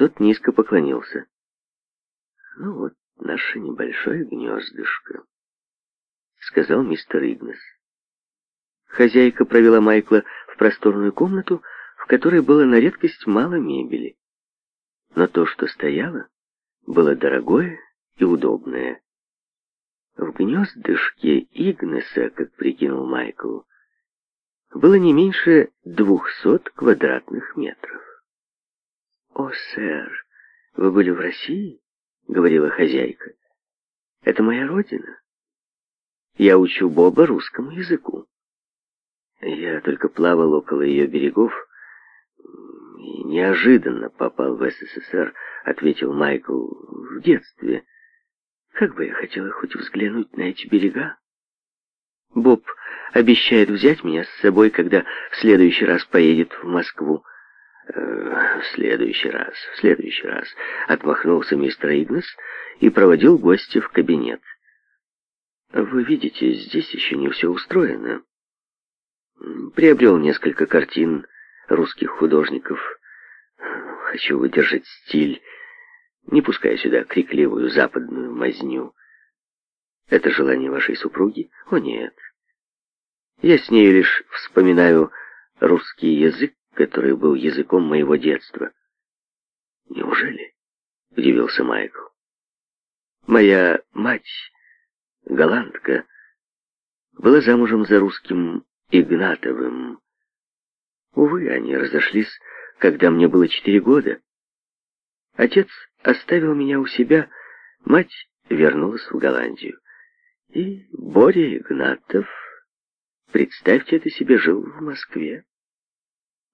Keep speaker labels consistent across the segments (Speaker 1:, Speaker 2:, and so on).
Speaker 1: Тот низко поклонился. «Ну вот, наше небольшое гнездышко», — сказал мистер Игнес. Хозяйка провела Майкла в просторную комнату, в которой было на редкость мало мебели. Но то, что стояло, было дорогое и удобное. В гнездышке Игнеса, как прикинул Майкл, было не меньше двухсот квадратных метров. «О, сэр, вы были в России?» — говорила хозяйка. «Это моя родина. Я учу Боба русскому языку. Я только плавал около ее берегов и неожиданно попал в СССР», — ответил Майкл в детстве. «Как бы я хотела хоть взглянуть на эти берега?» Боб обещает взять меня с собой, когда в следующий раз поедет в Москву. Э, в следующий раз, в следующий раз», — отмахнулся мистер Игнес и проводил гостя в кабинет. «Вы видите, здесь еще не все устроено. Приобрел несколько картин русских художников. Хочу выдержать стиль, не пуская сюда крикливую западную мазню. Это желание вашей супруги? О, нет. Я с нею лишь вспоминаю русский язык, который был языком моего детства. «Неужели?» — удивился Майкл. «Моя мать, голландка, была замужем за русским Игнатовым. Увы, они разошлись, когда мне было четыре года. Отец оставил меня у себя, мать вернулась в Голландию. И Боря Игнатов, представьте это себе, жил в Москве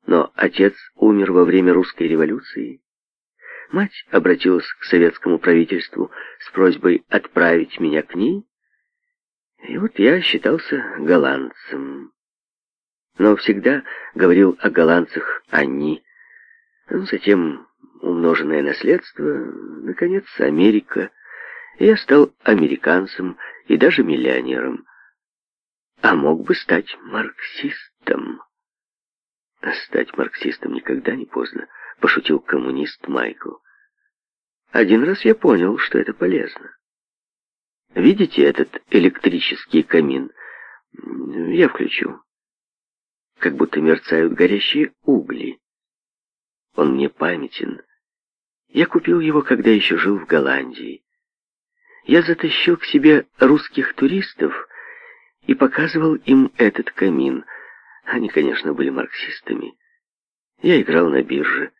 Speaker 1: но отец умер во время русской революции. Мать обратилась к советскому правительству с просьбой отправить меня к ней, и вот я считался голландцем. Но всегда говорил о голландцах «они». Ну, затем умноженное наследство, наконец, Америка. Я стал американцем и даже миллионером. А мог бы стать марксистом. А стать марксистом никогда не поздно, пошутил коммунист Майкл. Один раз я понял, что это полезно. Видите этот электрический камин? Я включу. Как будто мерцают горящие угли. Он мне памятен. Я купил его, когда еще жил в Голландии. Я затащил к себе русских туристов и показывал им этот камин — они, конечно, были марксистами. Я играл на бирже.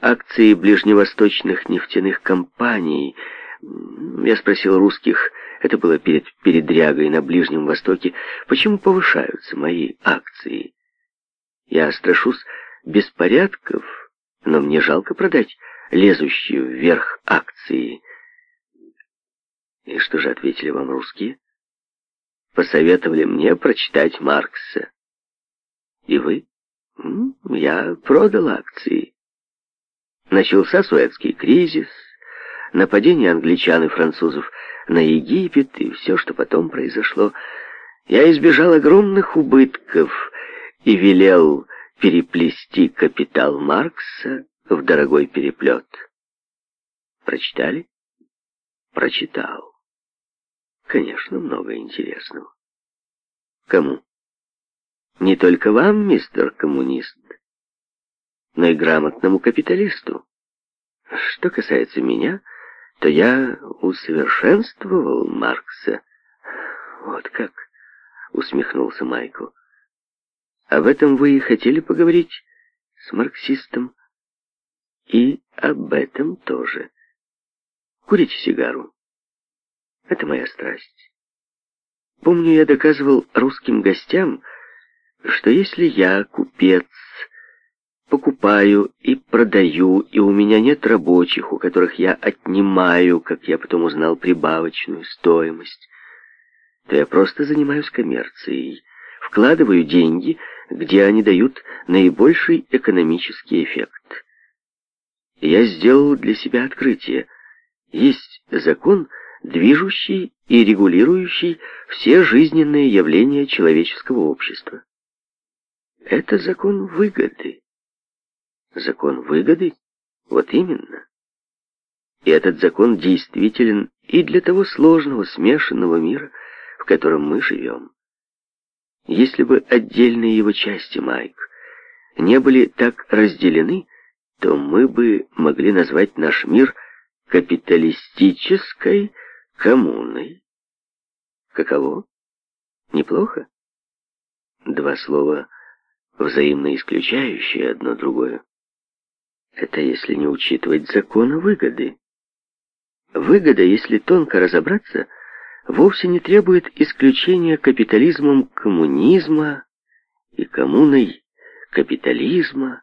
Speaker 1: Акции ближневосточных нефтяных компаний. Я спросил русских, это было перед передрягой на Ближнем Востоке, почему повышаются мои акции. Я страшусь беспорядков, но мне жалко продать лезущие вверх акции. И что же ответили вам русские? Посоветовали мне прочитать Маркса. И вы? Я продал акции. Начался Суэцкий кризис, нападение англичан и французов на Египет и все, что потом произошло. Я избежал огромных убытков и велел переплести капитал Маркса в дорогой переплет. Прочитали? Прочитал. Конечно, много интересного. Кому? не только вам, мистер коммунист, но и грамотному капиталисту. Что касается меня, то я усовершенствовал Маркса. Вот как, усмехнулся Майкл. Об этом вы и хотели поговорить с марксистом. И об этом тоже. Курите сигару. Это моя страсть. Помню, я доказывал русским гостям, что если я, купец, покупаю и продаю, и у меня нет рабочих, у которых я отнимаю, как я потом узнал, прибавочную стоимость, то я просто занимаюсь коммерцией, вкладываю деньги, где они дают наибольший экономический эффект. Я сделал для себя открытие. Есть закон, движущий и регулирующий все жизненные явления человеческого общества. Это закон выгоды. Закон выгоды? Вот именно. И этот закон действителен и для того сложного, смешанного мира, в котором мы живем. Если бы отдельные его части, Майк, не были так разделены, то мы бы могли назвать наш мир капиталистической коммуной. Каково? Неплохо? Два слова взаимно исключающие одно другое. Это если не учитывать закона выгоды. Выгода, если тонко разобраться, вовсе не требует исключения капитализмом коммунизма и коммуной капитализма.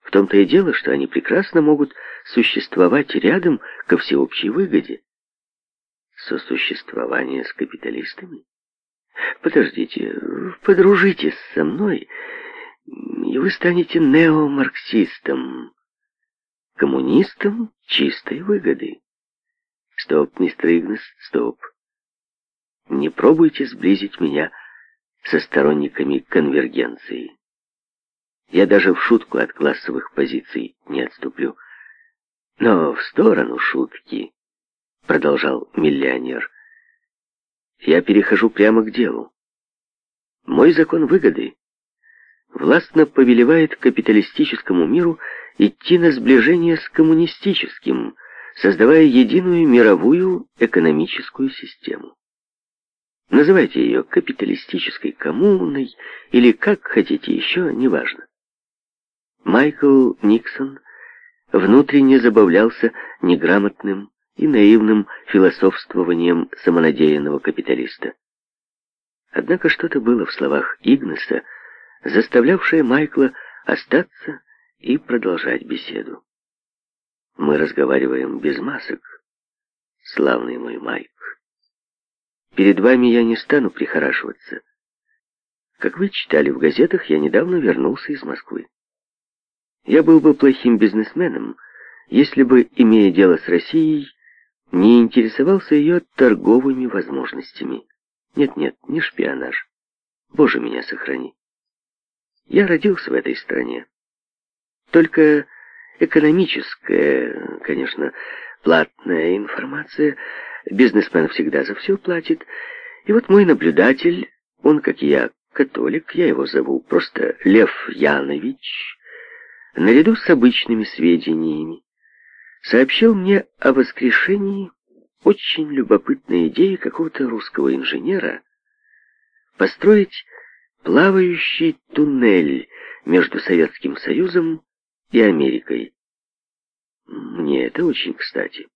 Speaker 1: В том-то и дело, что они прекрасно могут существовать рядом ко всеобщей выгоде. Сосуществование с капиталистами? Подождите, подружитесь со мной и вы станете неомарксистом, коммунистом чистой выгоды. Стоп, мистер Игнес, стоп. Не пробуйте сблизить меня со сторонниками конвергенции. Я даже в шутку от классовых позиций не отступлю. Но в сторону шутки, продолжал миллионер, я перехожу прямо к делу. Мой закон выгоды властно повелевает капиталистическому миру идти на сближение с коммунистическим, создавая единую мировую экономическую систему. Называйте ее капиталистической коммуной или как хотите еще, неважно. Майкл Никсон внутренне забавлялся неграмотным и наивным философствованием самонадеянного капиталиста. Однако что-то было в словах Игнеса, заставлявшая Майкла остаться и продолжать беседу. Мы разговариваем без масок, славный мой Майк. Перед вами я не стану прихорашиваться. Как вы читали в газетах, я недавно вернулся из Москвы. Я был бы плохим бизнесменом, если бы, имея дело с Россией, не интересовался ее торговыми возможностями. Нет-нет, не шпионаж. Боже меня сохрани. Я родился в этой стране. Только экономическая, конечно, платная информация. Бизнесмен всегда за все платит. И вот мой наблюдатель, он, как и я, католик, я его зову просто Лев Янович, наряду с обычными сведениями, сообщил мне о воскрешении очень любопытной идеи какого-то русского инженера построить плавающий туннель между Советским Союзом и Америкой. Мне это очень кстати.